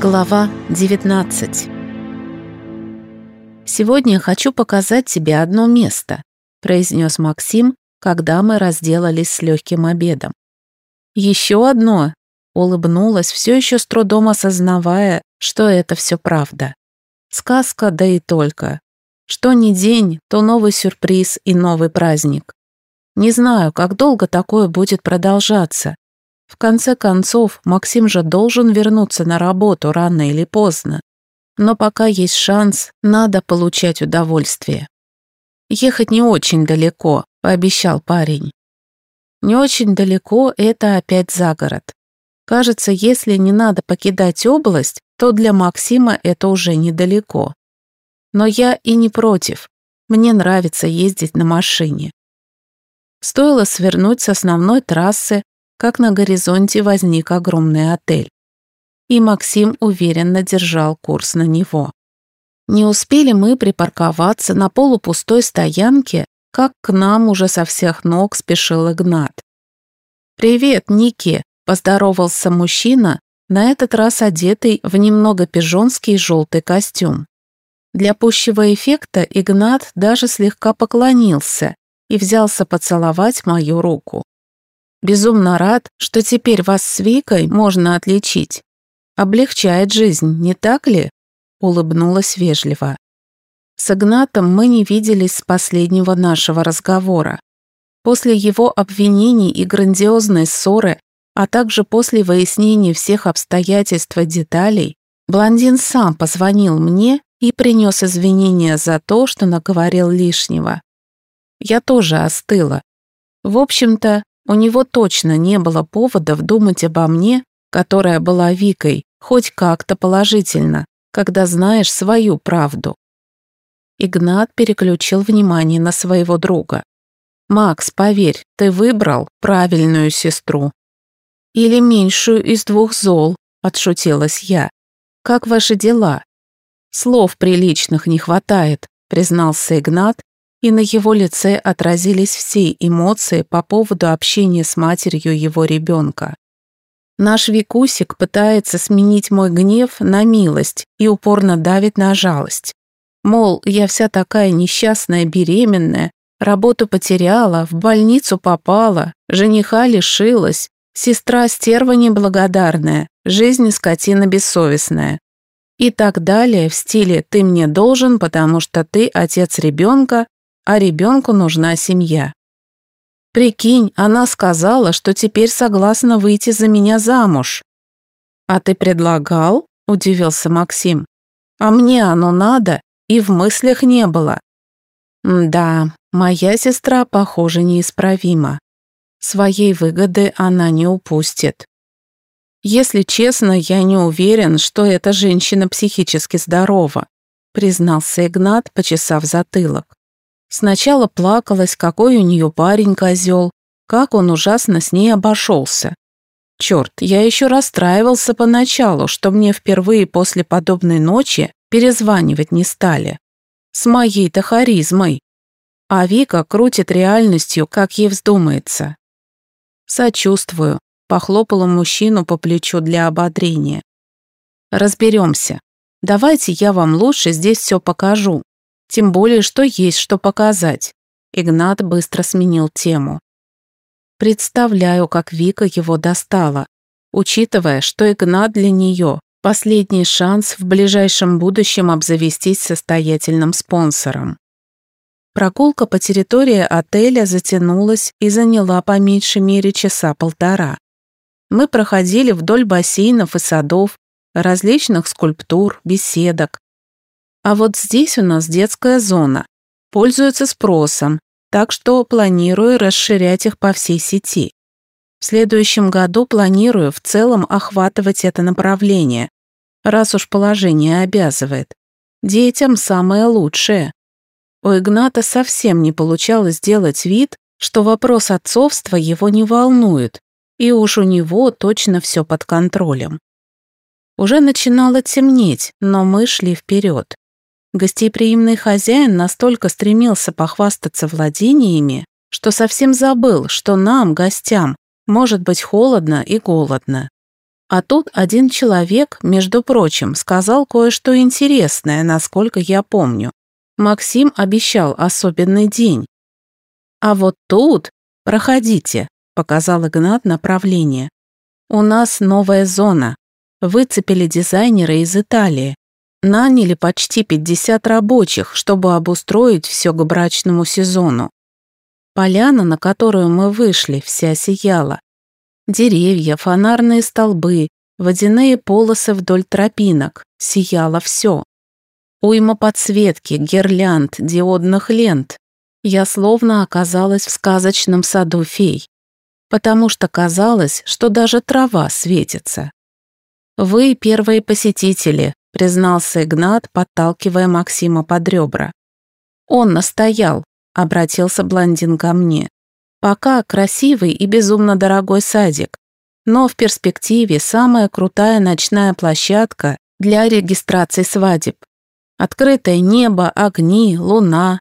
Глава 19 «Сегодня хочу показать тебе одно место», произнес Максим, когда мы разделались с легким обедом. «Еще одно?» улыбнулась, все еще с трудом осознавая, что это все правда. Сказка, да и только. Что ни день, то новый сюрприз и новый праздник. Не знаю, как долго такое будет продолжаться, в конце концов, Максим же должен вернуться на работу рано или поздно. Но пока есть шанс, надо получать удовольствие. «Ехать не очень далеко», — пообещал парень. «Не очень далеко — это опять за город. Кажется, если не надо покидать область, то для Максима это уже недалеко. Но я и не против. Мне нравится ездить на машине. Стоило свернуть с основной трассы, как на горизонте возник огромный отель. И Максим уверенно держал курс на него. Не успели мы припарковаться на полупустой стоянке, как к нам уже со всех ног спешил Игнат. «Привет, Ники!» – поздоровался мужчина, на этот раз одетый в немного пижонский желтый костюм. Для пущего эффекта Игнат даже слегка поклонился и взялся поцеловать мою руку. Безумно рад, что теперь вас с Викой можно отличить. Облегчает жизнь, не так ли?» Улыбнулась вежливо. С Игнатом мы не виделись с последнего нашего разговора. После его обвинений и грандиозной ссоры, а также после выяснения всех обстоятельств и деталей, блондин сам позвонил мне и принес извинения за то, что наговорил лишнего. Я тоже остыла. В общем-то, у него точно не было поводов думать обо мне, которая была Викой, хоть как-то положительно, когда знаешь свою правду. Игнат переключил внимание на своего друга. «Макс, поверь, ты выбрал правильную сестру». «Или меньшую из двух зол», — отшутилась я. «Как ваши дела?» «Слов приличных не хватает», — признался Игнат и на его лице отразились все эмоции по поводу общения с матерью его ребенка. Наш Викусик пытается сменить мой гнев на милость и упорно давит на жалость. Мол, я вся такая несчастная беременная, работу потеряла, в больницу попала, жениха лишилась, сестра стерва неблагодарная, жизнь скотина бессовестная. И так далее в стиле «ты мне должен, потому что ты отец ребенка, а ребенку нужна семья. Прикинь, она сказала, что теперь согласна выйти за меня замуж. А ты предлагал? Удивился Максим. А мне оно надо и в мыслях не было. Да, моя сестра, похоже, неисправима. Своей выгоды она не упустит. Если честно, я не уверен, что эта женщина психически здорова, признался Игнат, почесав затылок. Сначала плакалась, какой у нее парень козел, как он ужасно с ней обошелся. Черт, я еще расстраивался поначалу, что мне впервые после подобной ночи перезванивать не стали. С моей-то харизмой. А Вика крутит реальностью, как ей вздумается. Сочувствую, похлопала мужчину по плечу для ободрения. Разберемся. Давайте я вам лучше здесь все покажу. Тем более, что есть что показать. Игнат быстро сменил тему. Представляю, как Вика его достала, учитывая, что Игнат для нее последний шанс в ближайшем будущем обзавестись состоятельным спонсором. Прогулка по территории отеля затянулась и заняла по меньшей мере часа полтора. Мы проходили вдоль бассейнов и садов, различных скульптур, беседок, а вот здесь у нас детская зона. Пользуется спросом, так что планирую расширять их по всей сети. В следующем году планирую в целом охватывать это направление, раз уж положение обязывает. Детям самое лучшее. У Игната совсем не получалось сделать вид, что вопрос отцовства его не волнует, и уж у него точно все под контролем. Уже начинало темнеть, но мы шли вперед. Гостеприимный хозяин настолько стремился похвастаться владениями, что совсем забыл, что нам, гостям, может быть холодно и голодно. А тут один человек, между прочим, сказал кое-что интересное, насколько я помню. Максим обещал особенный день. А вот тут, проходите, показал Игнат направление. У нас новая зона. Выцепили дизайнера из Италии. Наняли почти 50 рабочих, чтобы обустроить все к брачному сезону. Поляна, на которую мы вышли, вся сияла. Деревья, фонарные столбы, водяные полосы вдоль тропинок. Сияло все. Уйма подсветки, гирлянд, диодных лент. Я словно оказалась в сказочном саду фей. Потому что казалось, что даже трава светится. «Вы первые посетители», — признался Игнат, подталкивая Максима под ребра. «Он настоял», — обратился блондин ко мне. Пока красивый и безумно дорогой садик, но в перспективе самая крутая ночная площадка для регистрации свадеб. Открытое небо, огни, луна.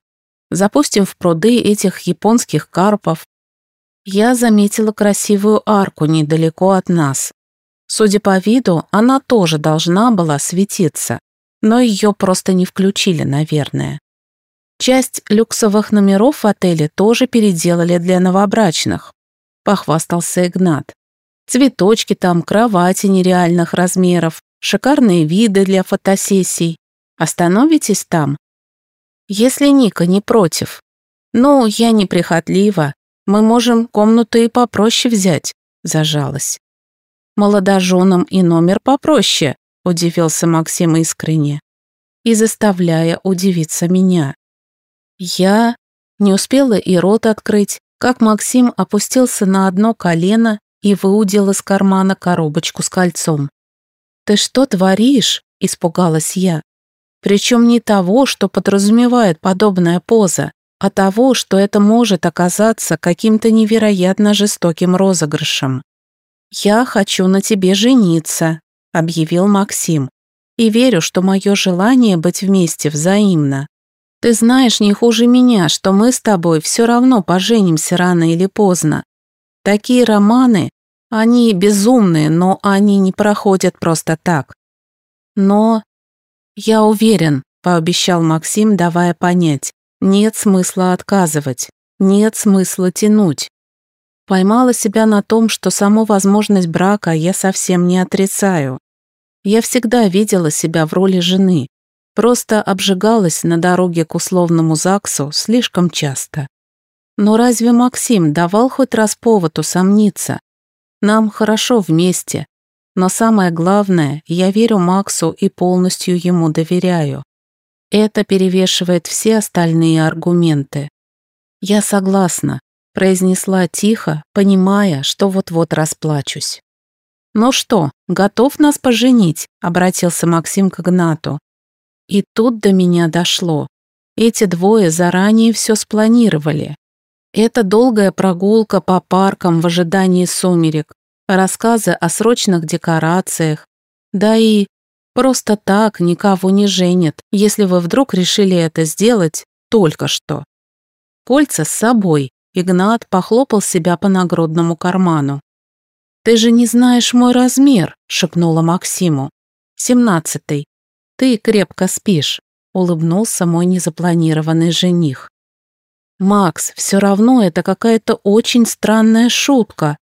Запустим в пруды этих японских карпов. Я заметила красивую арку недалеко от нас. Судя по виду, она тоже должна была светиться, но ее просто не включили, наверное. Часть люксовых номеров в отеле тоже переделали для новобрачных. Похвастался Игнат. Цветочки там, кровати нереальных размеров, шикарные виды для фотосессий. Остановитесь там? Если Ника не против. Ну, я не прихотлива. Мы можем комнату и попроще взять, зажалась. Молодоженам и номер попроще, удивился Максим искренне. И заставляя удивиться меня. Я не успела и рот открыть, как Максим опустился на одно колено и выудил из кармана коробочку с кольцом. «Ты что творишь?» – испугалась я. Причем не того, что подразумевает подобная поза, а того, что это может оказаться каким-то невероятно жестоким розыгрышем. «Я хочу на тебе жениться», – объявил Максим. «И верю, что мое желание быть вместе взаимно. Ты знаешь не хуже меня, что мы с тобой все равно поженимся рано или поздно. Такие романы, они безумные, но они не проходят просто так. Но я уверен, пообещал Максим, давая понять, нет смысла отказывать, нет смысла тянуть. Поймала себя на том, что саму возможность брака я совсем не отрицаю. Я всегда видела себя в роли жены, Просто обжигалась на дороге к условному ЗАГСу слишком часто. Но разве Максим давал хоть раз повод усомниться? Нам хорошо вместе. Но самое главное, я верю Максу и полностью ему доверяю. Это перевешивает все остальные аргументы. «Я согласна», – произнесла тихо, понимая, что вот-вот расплачусь. «Ну что, готов нас поженить?» – обратился Максим к Игнату. И тут до меня дошло. Эти двое заранее все спланировали. Это долгая прогулка по паркам в ожидании сумерек, рассказы о срочных декорациях. Да и просто так никого не женят, если вы вдруг решили это сделать только что. Кольца с собой. Игнат похлопал себя по нагрудному карману. «Ты же не знаешь мой размер», — шепнула Максиму. «Семнадцатый. «Ты крепко спишь», — улыбнулся мой незапланированный жених. «Макс, все равно это какая-то очень странная шутка»,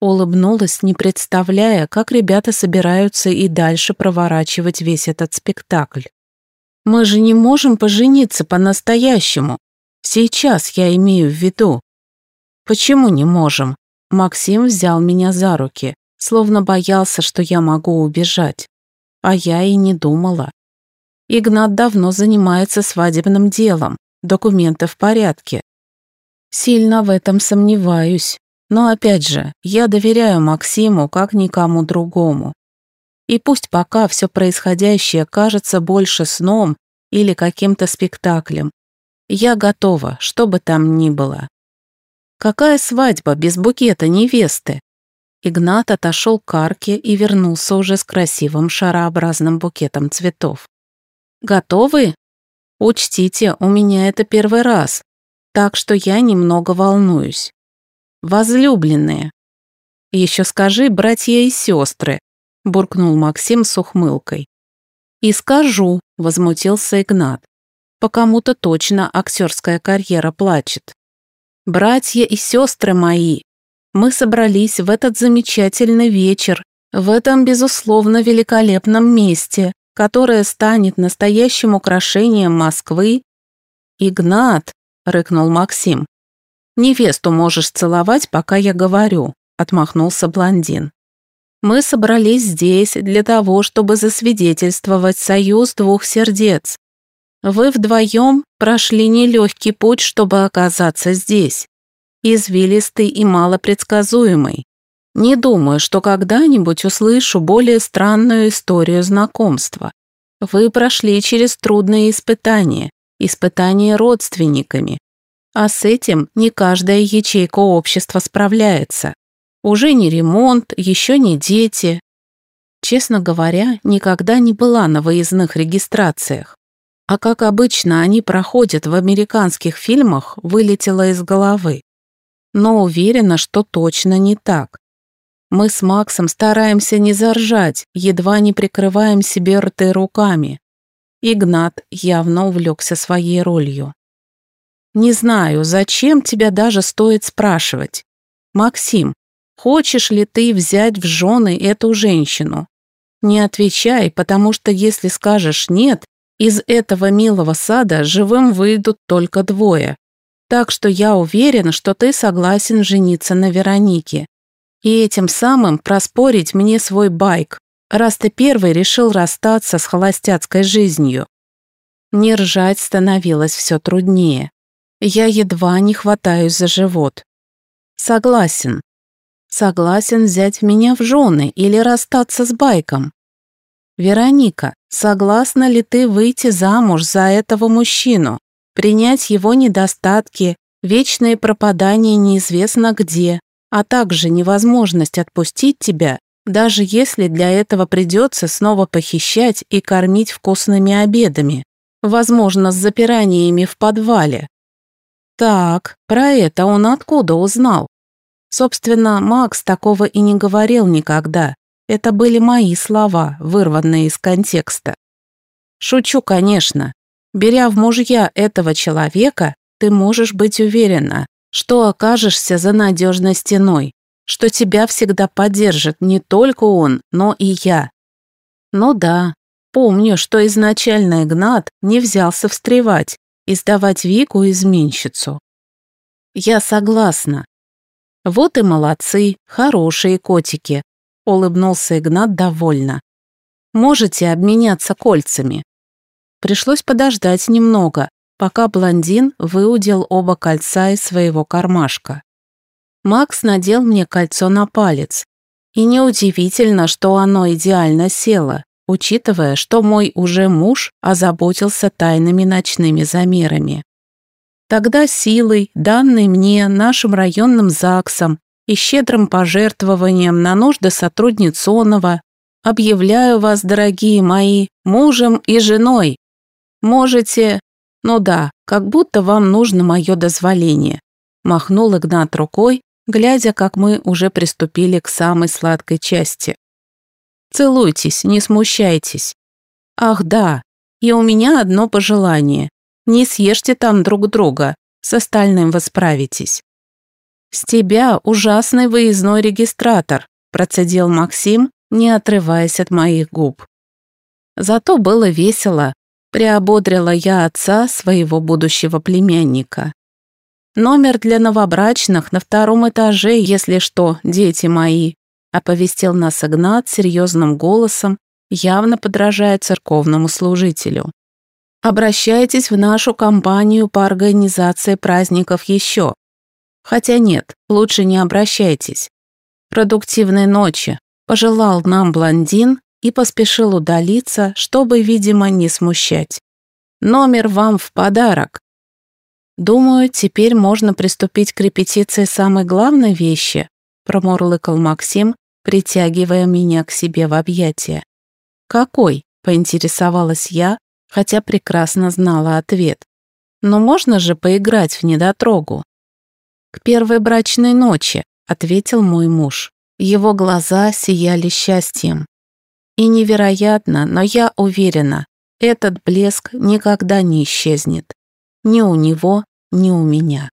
улыбнулась, не представляя, как ребята собираются и дальше проворачивать весь этот спектакль. «Мы же не можем пожениться по-настоящему. Сейчас я имею в виду». «Почему не можем?» Максим взял меня за руки, словно боялся, что я могу убежать. А я и не думала. Игнат давно занимается свадебным делом, документы в порядке. Сильно в этом сомневаюсь. Но опять же, я доверяю Максиму как никому другому. И пусть пока все происходящее кажется больше сном или каким-то спектаклем, я готова, что бы там ни было. Какая свадьба без букета невесты? Игнат отошел к арке и вернулся уже с красивым шарообразным букетом цветов. «Готовы? Учтите, у меня это первый раз, так что я немного волнуюсь. Возлюбленные. Еще скажи, братья и сестры, буркнул Максим с ухмылкой. «И скажу», — возмутился Игнат. «По кому-то точно актерская карьера плачет. Братья и сестры мои, мы собрались в этот замечательный вечер, в этом, безусловно, великолепном месте, которое станет настоящим украшением Москвы. «Игнат», — рыкнул Максим, — «невесту можешь целовать, пока я говорю», — отмахнулся блондин. «Мы собрались здесь для того, чтобы засвидетельствовать союз двух сердец. Вы вдвоем прошли нелегкий путь, чтобы оказаться здесь. Извилистый и малопредсказуемый. Не думаю, что когда-нибудь услышу более странную историю знакомства. Вы прошли через трудные испытания, испытания родственниками. А с этим не каждая ячейка общества справляется. Уже не ремонт, еще не дети. Честно говоря, никогда не была на выездных регистрациях. А как обычно они проходят в американских фильмах, вылетело из головы. Но уверена, что точно не так. Мы с Максом стараемся не заржать, едва не прикрываем себе рты руками. Игнат явно увлекся своей ролью. «Не знаю, зачем тебя даже стоит спрашивать. Максим, хочешь ли ты взять в жены эту женщину? Не отвечай, потому что если скажешь «нет», из этого милого сада живым выйдут только двое. Так что я уверен, что ты согласен жениться на Веронике и этим самым проспорить мне свой байк, раз ты первый решил расстаться с холостяцкой жизнью. Не ржать становилось все труднее. Я едва не хватаюсь за живот. Согласен. Согласен взять меня в жены или расстаться с байком. Вероника, согласна ли ты выйти замуж за этого мужчину, принять его недостатки, вечные пропадания неизвестно где, а также невозможность отпустить тебя, даже если для этого придется снова похищать и кормить вкусными обедами, возможно, с запираниями в подвале. Так, про это он откуда узнал? Собственно, Макс такого и не говорил никогда. Это были мои слова, вырванные из контекста. Шучу, конечно. Беря в мужья этого человека, ты можешь быть уверена, что окажешься за надежной стеной, что тебя всегда поддержит не только он, но и я. Ну да, помню, что изначально Игнат не взялся встревать и сдавать Вику изменщицу. Я согласна. Вот и молодцы, хорошие котики, улыбнулся Игнат довольно. Можете обменяться кольцами. Пришлось подождать немного, пока блондин выудил оба кольца из своего кармашка. Макс надел мне кольцо на палец. И неудивительно, что оно идеально село, учитывая, что мой уже муж озаботился тайными ночными замерами. Тогда силой, данной мне нашим районным ЗАГСом и щедрым пожертвованием на нужды сотрудниц Онова, объявляю вас, дорогие мои, мужем и женой. Можете «Ну да, как будто вам нужно мое дозволение», махнул Игнат рукой, глядя, как мы уже приступили к самой сладкой части. «Целуйтесь, не смущайтесь». «Ах да, и у меня одно пожелание. Не съешьте там друг друга, с остальным вы справитесь». «С тебя ужасный выездной регистратор», процедил Максим, не отрываясь от моих губ. Зато было весело, Приободрила я отца своего будущего племянника. «Номер для новобрачных на втором этаже, если что, дети мои», оповестил нас Игнат серьезным голосом, явно подражая церковному служителю. «Обращайтесь в нашу компанию по организации праздников еще. Хотя нет, лучше не обращайтесь. Продуктивной ночи», пожелал нам блондин и поспешил удалиться, чтобы, видимо, не смущать. «Номер вам в подарок». «Думаю, теперь можно приступить к репетиции самой главной вещи», промурлыкал Максим, притягивая меня к себе в объятия. «Какой?» – поинтересовалась я, хотя прекрасно знала ответ. «Но можно же поиграть в недотрогу?» «К первой брачной ночи», – ответил мой муж. Его глаза сияли счастьем. И невероятно, но я уверена, этот блеск никогда не исчезнет. Ни у него, ни у меня.